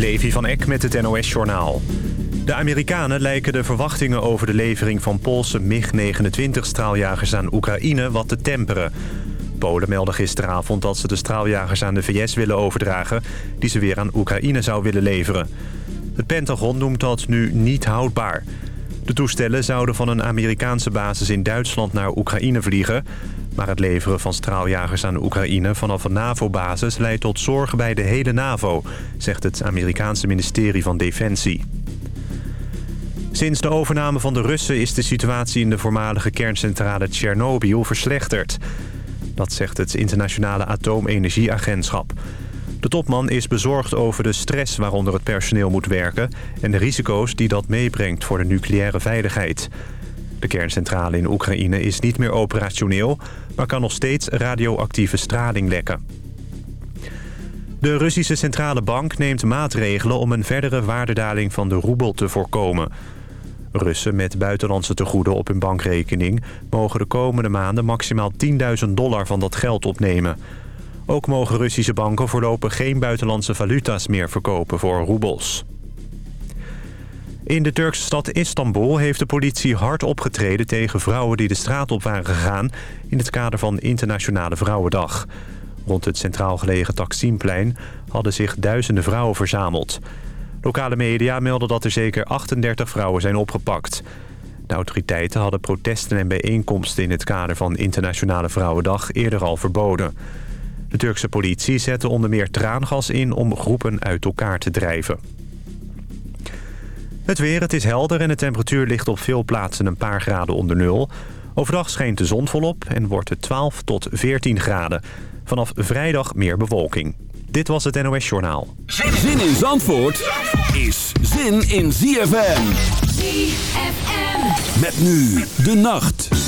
Levi van Eck met het NOS-journaal. De Amerikanen lijken de verwachtingen over de levering van Poolse MiG-29-straaljagers aan Oekraïne wat te temperen. Polen meldde gisteravond dat ze de straaljagers aan de VS willen overdragen... die ze weer aan Oekraïne zou willen leveren. Het Pentagon noemt dat nu niet houdbaar. De toestellen zouden van een Amerikaanse basis in Duitsland naar Oekraïne vliegen... Maar het leveren van straaljagers aan Oekraïne vanaf een NAVO-basis... leidt tot zorgen bij de hele NAVO, zegt het Amerikaanse ministerie van Defensie. Sinds de overname van de Russen is de situatie in de voormalige kerncentrale Tsjernobyl verslechterd. Dat zegt het Internationale Atoomenergieagentschap. De topman is bezorgd over de stress waaronder het personeel moet werken... en de risico's die dat meebrengt voor de nucleaire veiligheid. De kerncentrale in Oekraïne is niet meer operationeel... maar kan nog steeds radioactieve straling lekken. De Russische Centrale Bank neemt maatregelen om een verdere waardedaling van de roebel te voorkomen. Russen met buitenlandse tegoeden op hun bankrekening... mogen de komende maanden maximaal 10.000 dollar van dat geld opnemen. Ook mogen Russische banken voorlopig geen buitenlandse valuta's meer verkopen voor roebels. In de Turkse stad Istanbul heeft de politie hard opgetreden tegen vrouwen die de straat op waren gegaan in het kader van Internationale Vrouwendag. Rond het centraal gelegen Taksimplein hadden zich duizenden vrouwen verzameld. Lokale media melden dat er zeker 38 vrouwen zijn opgepakt. De autoriteiten hadden protesten en bijeenkomsten in het kader van Internationale Vrouwendag eerder al verboden. De Turkse politie zette onder meer traangas in om groepen uit elkaar te drijven. Het weer, het is helder en de temperatuur ligt op veel plaatsen een paar graden onder nul. Overdag schijnt de zon volop en wordt het 12 tot 14 graden. Vanaf vrijdag meer bewolking. Dit was het NOS Journaal. Zin in Zandvoort is zin in ZFM. ZFM. Met nu de nacht.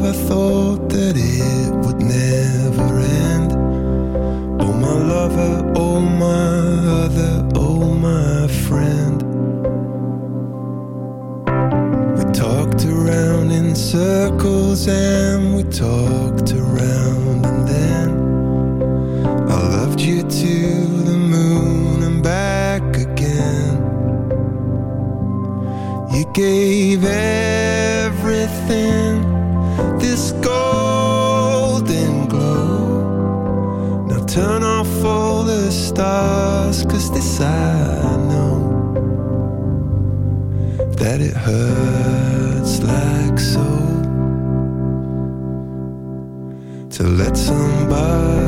I thought that it would never end. Oh, my lover, oh, my other, oh, my friend. We talked around in circles and we talked around, and then I loved you to the moon and back again. You gave everything Turn off all the stars, cause this I know. That it hurts like so. To let somebody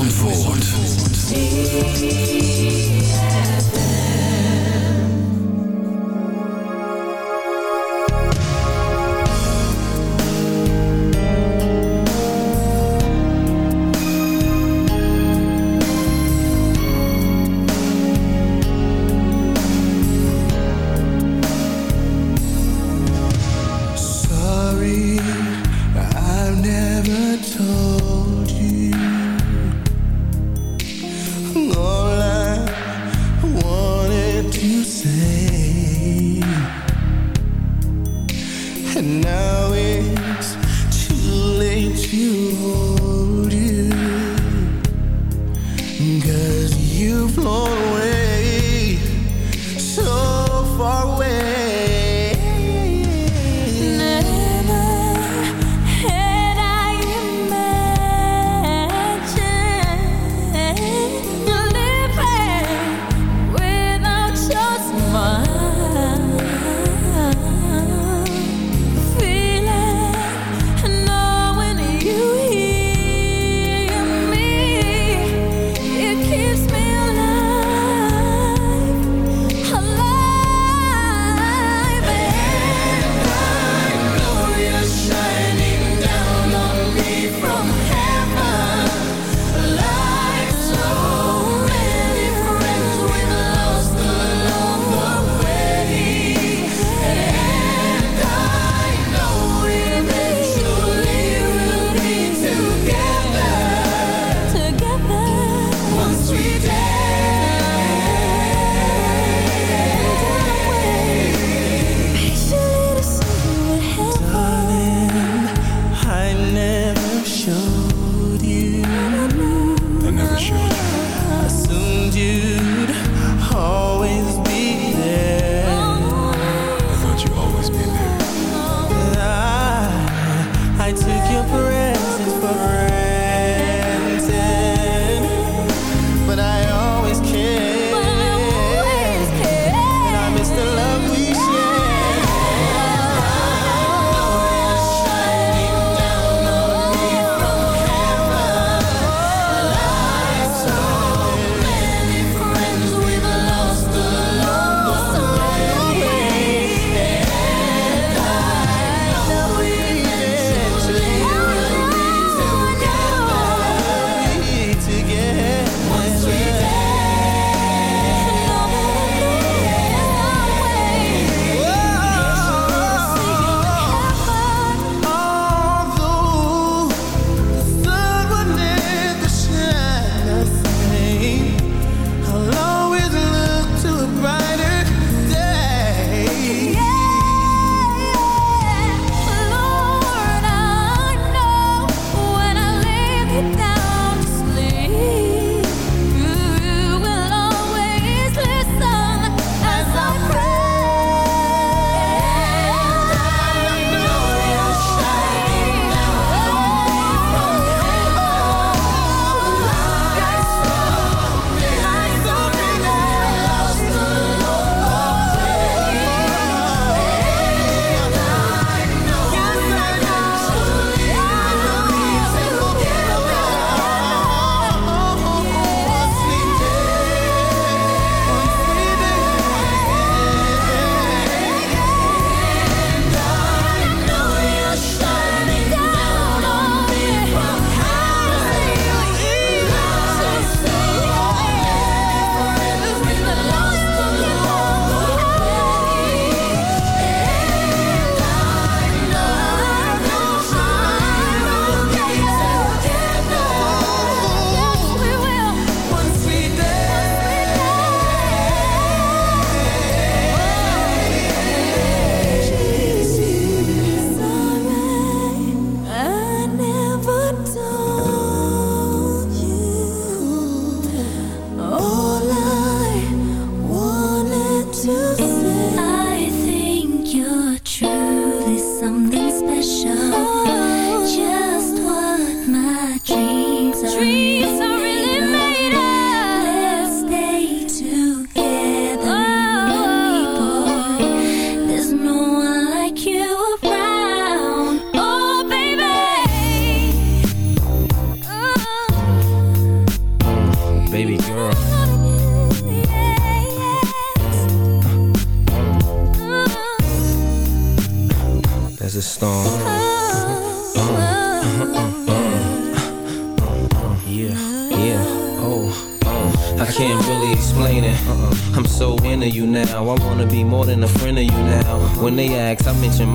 Zandvoort.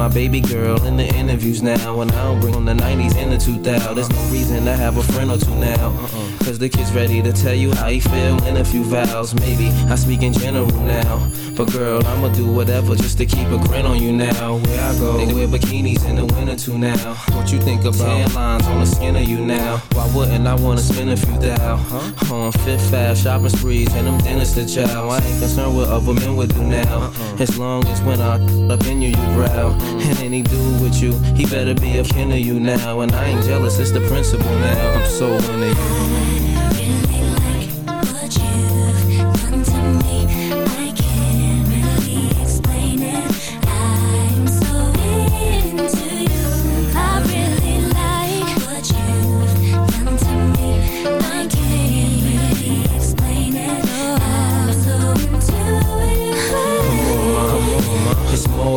My baby girl in the interviews now. And I don't bring on the 90s and the 2000s. There's no reason to have a friend or two now. Uh-uh. Cause the kid's ready to tell you how he feel in a few vows. Maybe I speak in general now. But girl, I'ma do whatever just to keep a grin on you now. Where I go, they wear bikinis in the winter too now. What you think about tan lines on the skin of you now? Why wouldn't I wanna spend a few thou? On Fifth Ave, shopping sprees, and them dinners to chow. I ain't concerned what other men would do now. Uh-uh. As long as when I up in you, you growl. And any dude with you, he better be a kin of you now. And I ain't jealous, it's the principle now. I'm so into you.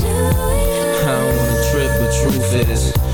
I don't wanna trip, but truth is.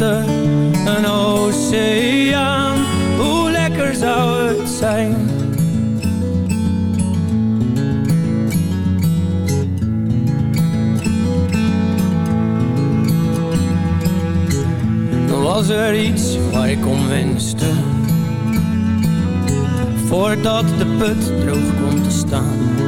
Een oceaan, hoe lekker zou het zijn? Was er iets waar ik om wenste. Voordat de put droog komt te staan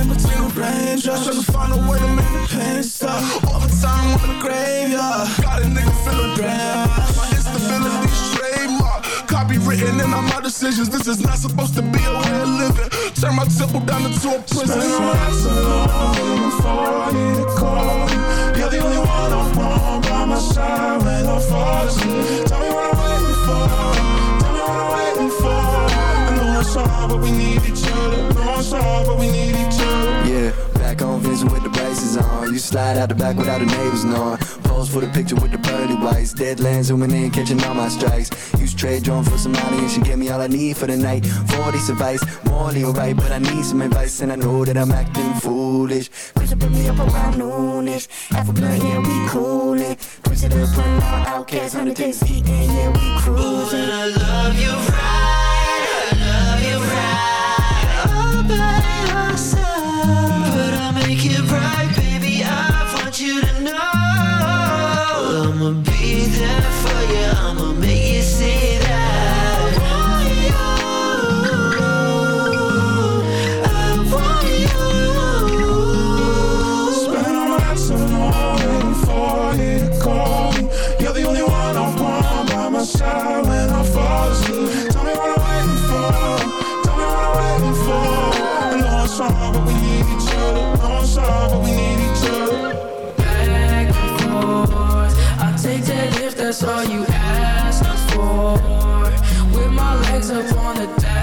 in between raindrops. Trying to find a way to make the pain stop. All the time on the graveyard. Got a nigga feeling down. My instability trademark. Copywritten in all my decisions. This is not supposed to be a way of living. Turn my temple down into a prison. Spend my nights alone before I need a call. You're the only one I want by my side when I fall asleep. Tell me what I'm waiting for. It's hard, but we need each other. know it's hard, but we need each other. Yeah, back on Vincent with the braces on. You slide out the back without the neighbors knowing. Pose for the picture with the pearly whites. Deadlands zooming in, catching all my strikes. Use trade drone for some money and she gave me all I need for the night. 40 advice, morally alright, but I need some advice and I know that I'm acting foolish. Push it, put me up around noonish. Half a blunt, yeah, we coolin'. Push it up, run out, outcast, 100 days eating, yeah, we cruising. Ooh, and I love you right, I'ma be there for you. I'ma make I take that if that's all you ask for. With my legs up on the.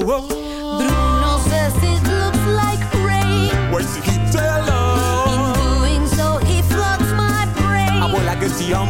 go, oh. Bruno says it looks like rain. Wait till he tell us. In doing so, he floods my brain. I will like a sea on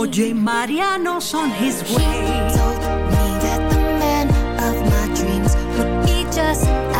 OJ Mariano's on his way. Told me that the man of my dreams would be just.